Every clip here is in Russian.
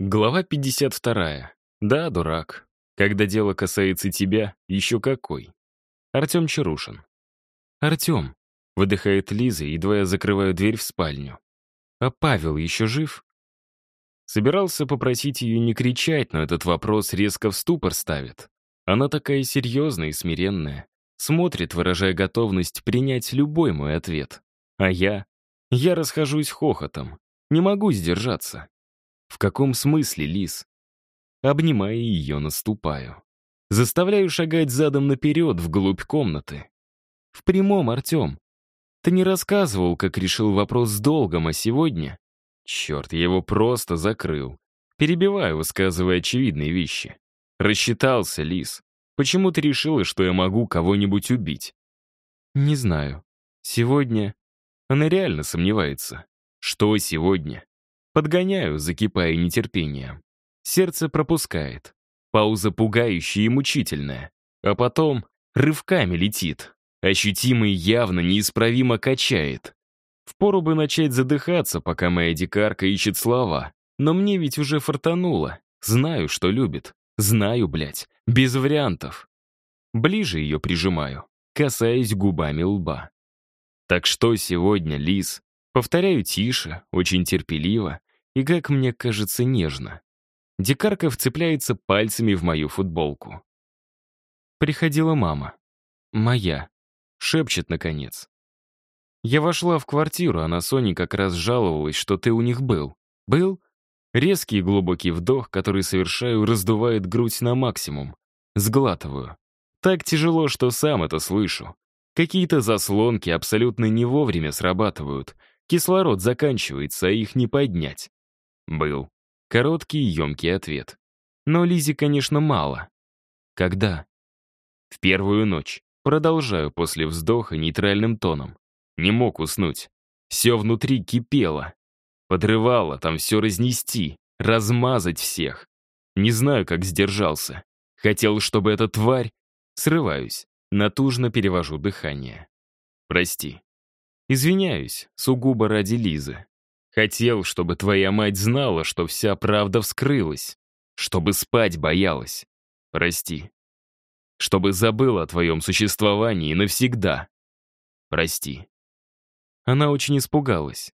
Глава 52. Да, дурак. Когда дело касается тебя, еще какой. Артем Чарушин. «Артем», — выдыхает Лиза, едва я закрываю дверь в спальню. «А Павел еще жив?» Собирался попросить ее не кричать, но этот вопрос резко в ступор ставит. Она такая серьезная и смиренная. Смотрит, выражая готовность принять любой мой ответ. А я? Я расхожусь хохотом. Не могу сдержаться. В каком смысле, Лис? Обнимая ее, наступаю. Заставляю шагать задом наперед, вглубь комнаты. В прямом, Артем. Ты не рассказывал, как решил вопрос с долгом, а сегодня... Черт, я его просто закрыл. Перебиваю, высказывая очевидные вещи. Рассчитался, Лис. Почему ты решила, что я могу кого-нибудь убить? Не знаю. Сегодня... Она реально сомневается. Что сегодня? Подгоняю, закипая нетерпением. Сердце пропускает. Пауза пугающая и мучительная. А потом рывками летит. Ощутимо и явно неисправимо качает. Впору бы начать задыхаться, пока моя дикарка ищет слова. Но мне ведь уже фартануло. Знаю, что любит. Знаю, блядь. Без вариантов. Ближе ее прижимаю, касаясь губами лба. Так что сегодня, Лис? Повторяю тише, очень терпеливо, и, как мне кажется, нежно. Дикарка вцепляется пальцами в мою футболку. Приходила мама. Моя. Шепчет, наконец. Я вошла в квартиру, а на Соне как раз жаловалась, что ты у них был. Был? Резкий глубокий вдох, который совершаю, раздувает грудь на максимум. Сглатываю. Так тяжело, что сам это слышу. Какие-то заслонки абсолютно не вовремя срабатывают. Кислород заканчивается, а их не поднять. Был. Короткий и емкий ответ. Но Лизе, конечно, мало. Когда? В первую ночь. Продолжаю после вздоха нейтральным тоном. Не мог уснуть. Все внутри кипело. Подрывало там все разнести, размазать всех. Не знаю, как сдержался. Хотел, чтобы эта тварь... Срываюсь. Натужно перевожу дыхание. Прости. Извиняюсь, сугубо ради Лизы. Хотел, чтобы твоя мать знала, что вся правда вскрылась. Чтобы спать боялась. Прости. Чтобы забыла о твоем существовании навсегда. Прости. Она очень испугалась.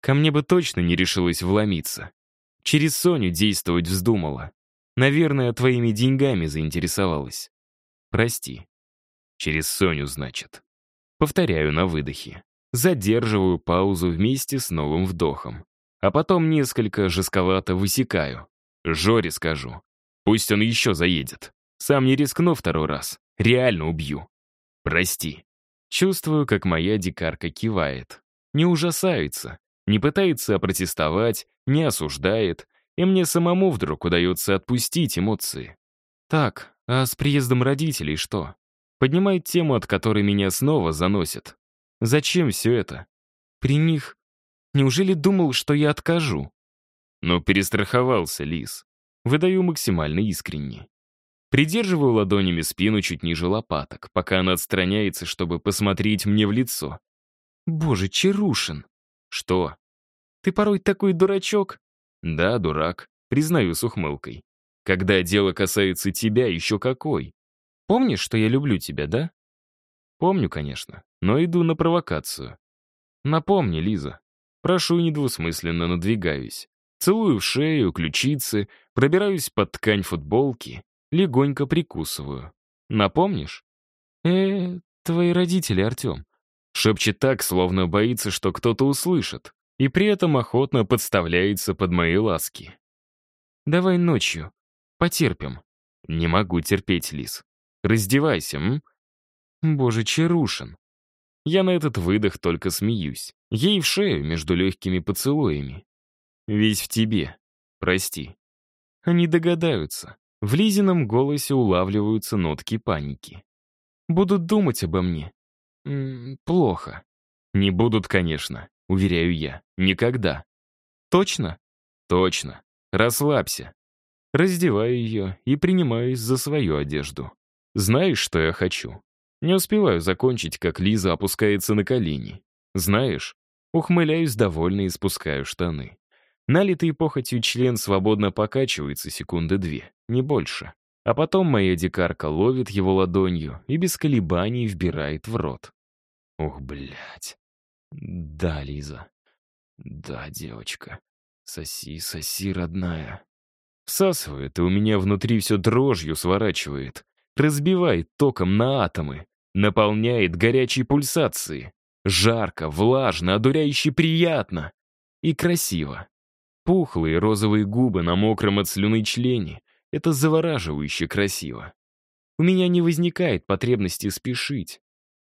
Ко мне бы точно не решилась вломиться. Через Соню действовать вздумала. Наверное, твоими деньгами заинтересовалась. Прости. Через Соню, значит. Повторяю на выдохе. Задерживаю паузу вместе с новым вдохом. А потом несколько жестковато высекаю. Жоре скажу. Пусть он еще заедет. Сам не рискну второй раз. Реально убью. Прости. Чувствую, как моя дикарка кивает. Не ужасается, не пытается протестовать, не осуждает, и мне самому вдруг удается отпустить эмоции. Так, а с приездом родителей что? Поднимает тему, от которой меня снова заносит. Зачем все это? При них... Неужели думал, что я откажу? Но перестраховался, Лис. Выдаю максимально искренне. Придерживаю ладонями спину чуть ниже лопаток, пока она отстраняется, чтобы посмотреть мне в лицо. Боже, Чарушин! Что? Ты порой такой дурачок? Да, дурак, признаю с ухмылкой. Когда дело касается тебя, еще какой. Помнишь, что я люблю тебя, да? Помню, конечно, но иду на провокацию. Напомни, Лиза. Прошу недвусмысленно надвигаюсь. Целую в шею, ключицы, пробираюсь под ткань футболки, легонько прикусываю. Напомнишь? э твои родители, Артем. Шепчет так, словно боится, что кто-то услышит, и при этом охотно подставляется под мои ласки. «Давай ночью. Потерпим». «Не могу терпеть, Лис. Раздевайся, м?» Боже, Чарушин. Я на этот выдох только смеюсь. Ей в шею между легкими поцелуями. Весь в тебе. Прости. Они догадаются. В Лизином голосе улавливаются нотки паники. Будут думать обо мне. М -м, плохо. Не будут, конечно, уверяю я. Никогда. Точно? Точно. Расслабься. Раздеваю ее и принимаюсь за свою одежду. Знаешь, что я хочу? Не успеваю закончить, как Лиза опускается на колени. Знаешь, ухмыляюсь довольно и спускаю штаны. Налитый похотью член свободно покачивается секунды две, не больше. А потом моя дикарка ловит его ладонью и без колебаний вбирает в рот. Ух, блядь. Да, Лиза. Да, девочка. Соси, соси, родная. Всасывает, и у меня внутри все дрожью сворачивает. Разбивает током на атомы. Наполняет горячей пульсацией. Жарко, влажно, одуряюще приятно. И красиво. Пухлые розовые губы на мокром от слюны члене — это завораживающе красиво. У меня не возникает потребности спешить,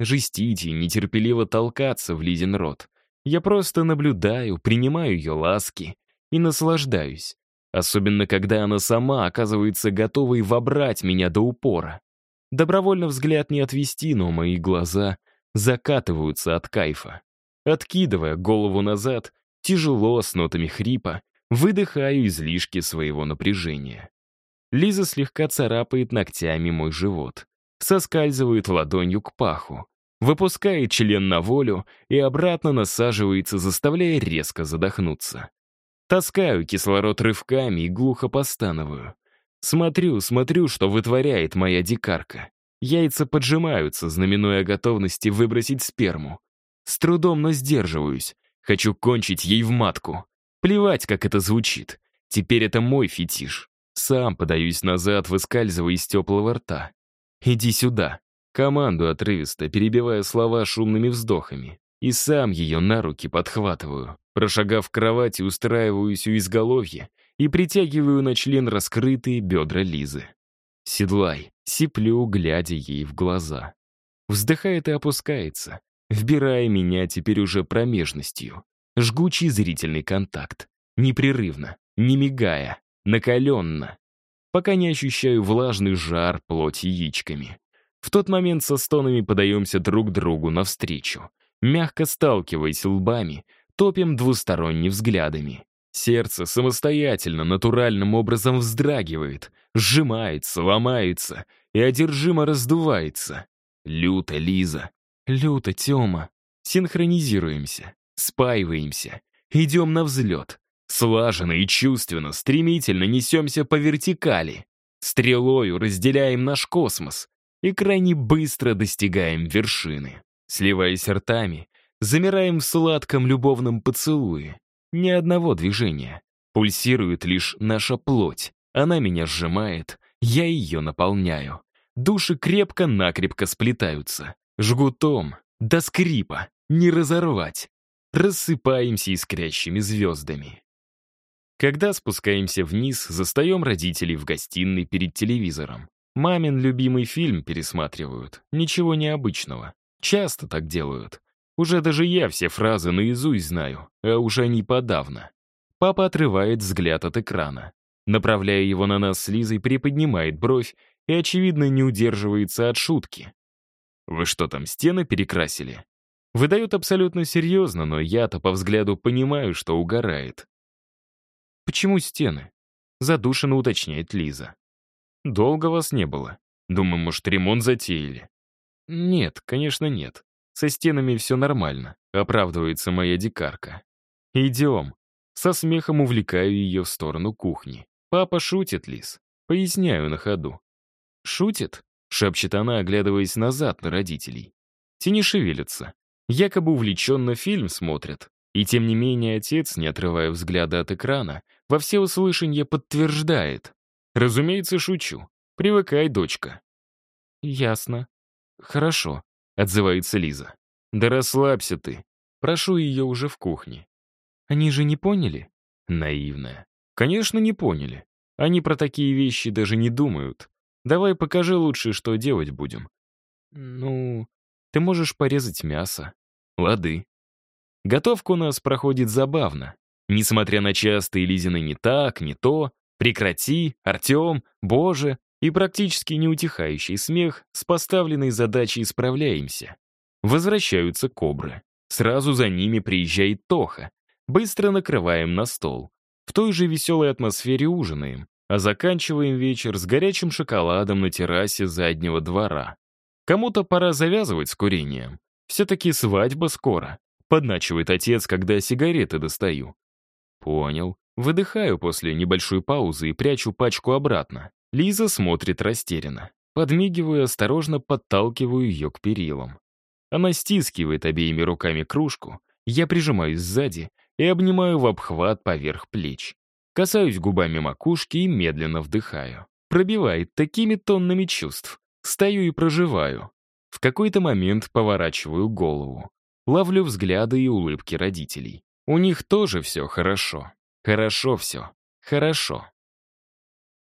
жестить и нетерпеливо толкаться в Лизин рот. Я просто наблюдаю, принимаю ее ласки и наслаждаюсь. Особенно, когда она сама оказывается готовой вобрать меня до упора. Добровольно взгляд не отвести, но мои глаза закатываются от кайфа. Откидывая голову назад, тяжело, с нотами хрипа, выдыхаю излишки своего напряжения. Лиза слегка царапает ногтями мой живот, соскальзывает ладонью к паху, выпускает член на волю и обратно насаживается, заставляя резко задохнуться. Таскаю кислород рывками и глухо постановую. Смотрю, смотрю, что вытворяет моя дикарка. Яйца поджимаются, знаменуя готовности выбросить сперму. С трудом, но сдерживаюсь. Хочу кончить ей в матку. Плевать, как это звучит. Теперь это мой фетиш. Сам подаюсь назад, выскальзывая из теплого рта. «Иди сюда». Команду отрывисто, перебивая слова шумными вздохами. И сам ее на руки подхватываю. Прошагав к кровати, устраиваюсь у изголовья и притягиваю на член раскрытые бедра Лизы. «Седлай», сиплю, глядя ей в глаза. Вздыхает и опускается, вбирая меня теперь уже промежностью. Жгучий зрительный контакт. Непрерывно, не мигая, накаленно. Пока не ощущаю влажный жар плоти яичками. В тот момент со стонами подаемся друг другу навстречу. Мягко сталкиваясь лбами, топим двусторонне взглядами. Сердце самостоятельно, натуральным образом вздрагивает, сжимается, ломается и одержимо раздувается. Люто, Лиза. Люто, Тёма. Синхронизируемся, спаиваемся, идем на взлет. Слаженно и чувственно, стремительно несемся по вертикали. Стрелою разделяем наш космос и крайне быстро достигаем вершины. Сливаясь ртами, замираем в сладком любовном поцелуе. Ни одного движения. Пульсирует лишь наша плоть. Она меня сжимает, я ее наполняю. Души крепко-накрепко сплетаются. Жгутом, до скрипа, не разорвать. Рассыпаемся искрящими звездами. Когда спускаемся вниз, застаем родителей в гостиной перед телевизором. Мамин любимый фильм пересматривают. Ничего необычного. Часто так делают. Уже даже я все фразы наизусть знаю, а уже они подавно. Папа отрывает взгляд от экрана. Направляя его на нас с Лизой, приподнимает бровь и, очевидно, не удерживается от шутки. «Вы что там, стены перекрасили?» Выдает абсолютно серьезно, но я-то по взгляду понимаю, что угорает. «Почему стены?» Задушенно уточняет Лиза. «Долго вас не было. Думаю, может, ремонт затеяли?» «Нет, конечно, нет. Со стенами все нормально», — оправдывается моя дикарка. «Идем». Со смехом увлекаю ее в сторону кухни. «Папа шутит, Лиз?» Поясняю на ходу. «Шутит?» — шепчет она, оглядываясь назад на родителей. Те не шевелятся. Якобы увлеченно фильм смотрят. И тем не менее отец, не отрывая взгляда от экрана, во всеуслышание подтверждает. «Разумеется, шучу. Привыкай, дочка». «Ясно. Хорошо», — отзывается Лиза. «Да расслабься ты. Прошу ее уже в кухне». «Они же не поняли?» Наивная. «Конечно, не поняли. Они про такие вещи даже не думают. Давай покажи лучше, что делать будем». «Ну, ты можешь порезать мясо». «Лады». Готовка у нас проходит забавно. Несмотря на частые Лизины «не так», «не то», «прекрати», «Артем», «Боже» и практически неутихающий смех, с поставленной задачей справляемся. Возвращаются кобры. Сразу за ними приезжает Тоха. Быстро накрываем на стол. В той же веселой атмосфере ужинаем, а заканчиваем вечер с горячим шоколадом на террасе заднего двора. Кому-то пора завязывать с курением. Все-таки свадьба скоро. Подначивает отец, когда сигареты достаю. Понял. Выдыхаю после небольшой паузы и прячу пачку обратно. Лиза смотрит растерянно. Подмигиваю, осторожно подталкиваю ее к перилам. Она стискивает обеими руками кружку, я прижимаюсь сзади и обнимаю в обхват поверх плеч. Касаюсь губами макушки и медленно вдыхаю. Пробивает такими тоннами чувств. Стою и проживаю. В какой-то момент поворачиваю голову. Ловлю взгляды и улыбки родителей. У них тоже все хорошо. Хорошо все. Хорошо.